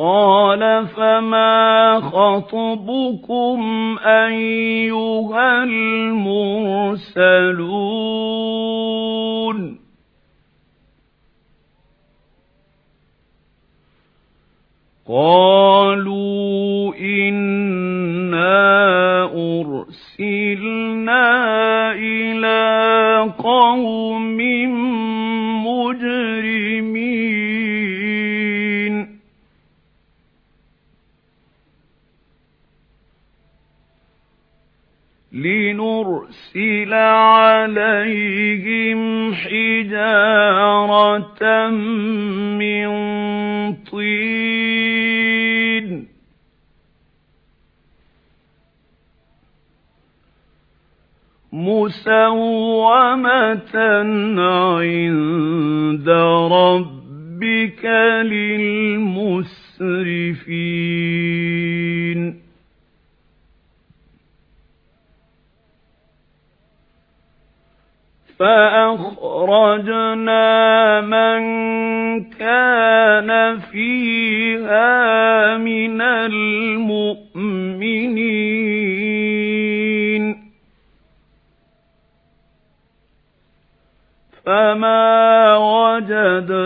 قَالَ فَمَا خَطْبُكُمْ أَيُّهَا الْمُرْسَلُونَ قَالُوا إِنَّا أُرْسِلْنَا إِلَى قَوْمٍ لِنُرْسِلَ عَلَيْهِمْ حِجَارَةً مِّن طِينٍ. مُسَوَّمَةً عِندَ رَبِّكَ لِلْمُسْرِفِينَ كَانَ فِيهَا مِنَ الْمُؤْمِنِينَ. فَمَا وَجَدْنَا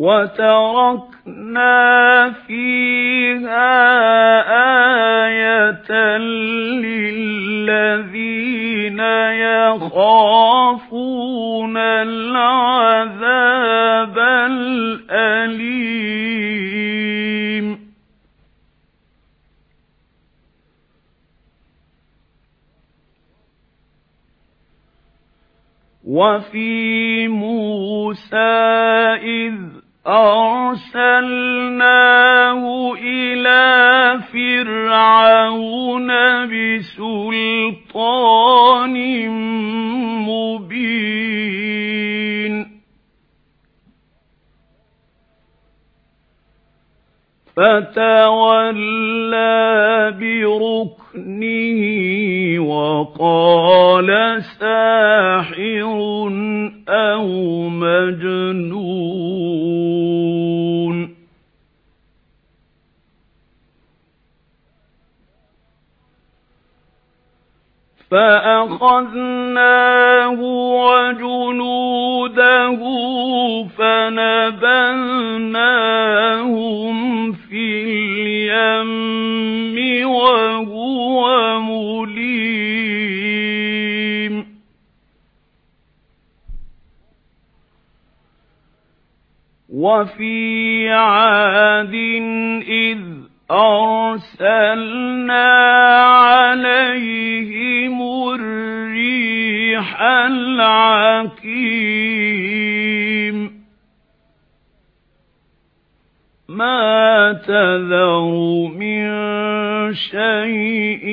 وَتَرَكْنَا فِيهَا آيَةً لِّلَّذِينَ يَخَافُونَ الْعَذَابَ الْأَلِيمَ. وَفِي مُوسَى إِذْ أَرْسَلْنَاهُ إِلَى فِرْعَوْنَ بِسُلْطَانٍ مُبِينٍ. فَتَوَلَّى بِرُكْنِهِ وَقَالَ سَاحِرٌ أَوْ مَجْنُونٌ. فَأَخَذْنَاهُ وَجُنُودَهُ فَنَبَذْنَاهُمْ فِي الْيَمِّ وَهُوَ مُلِيمٌ. وَفِي عَادٍ إِذْ أَرْسَلْنَا عَلَيْهِمُ الرِّيحَ الْعَقِيمَ. مَا تَذَرُ مِن شَيْءٍ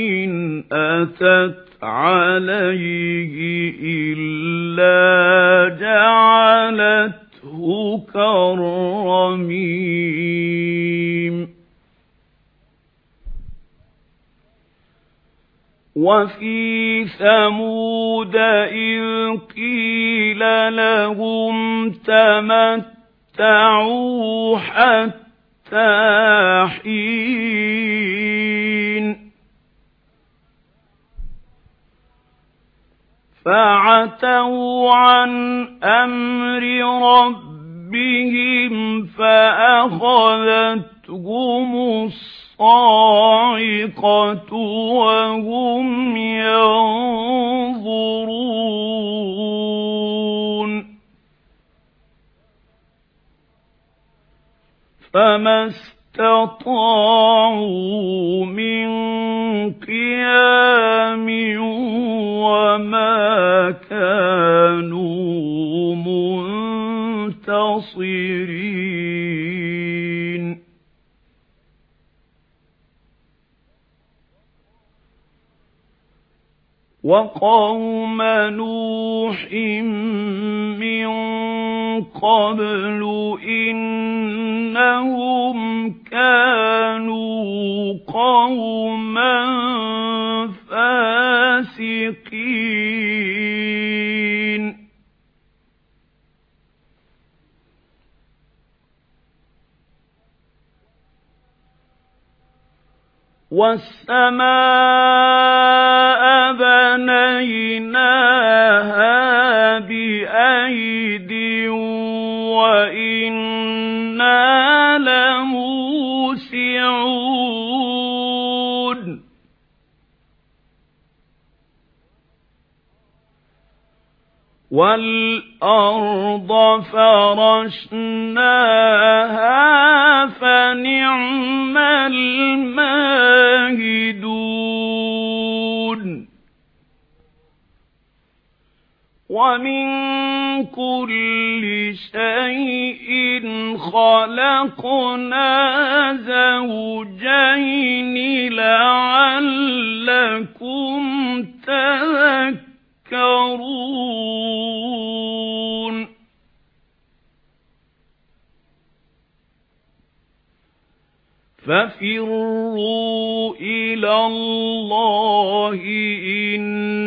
أَتَتْ عَلَيْهِ إِلَّا جَعَلَتْهُ كَالرَّمِيمِ وَفِي ثَمُودَ إِذْ قِيلَ لَهُمْ تَمَتَّعُوا حَتَّىٰ حِينٍ. فَعَتَوْا عَنْ أَمْرِ رَبِّهِمْ فَأَخَذَتْهُمُ الصَّاعِقَةُ. وَهُمْ يَنظُرُونَ فَمَا اسْتَطَاعُوا مِنْ قِيَامٍ وَقَوْمَ نُوحٍ مِنْ قَبْلُ إِنَّهُمْ كَانُوا قَوْمًا فَاسِقِينَ. وَالسَّمَاءَ بَنَيْنَاهَا بِأَيْدٍ وَإِنَّا لَمُوسِعُونَ وَالْأَرْضَ فَرَشْنَاهَا فَنِعْمَ الْمَاهِدُونَ وَمِن كُلِّ شَيْءٍ خَلَقْنَا زَوْجَيْنِ لَعَلَّكُمْ تَذَكَّرُونَ. فَفِرُّوا إِلَى اللَّهِ إِنِّي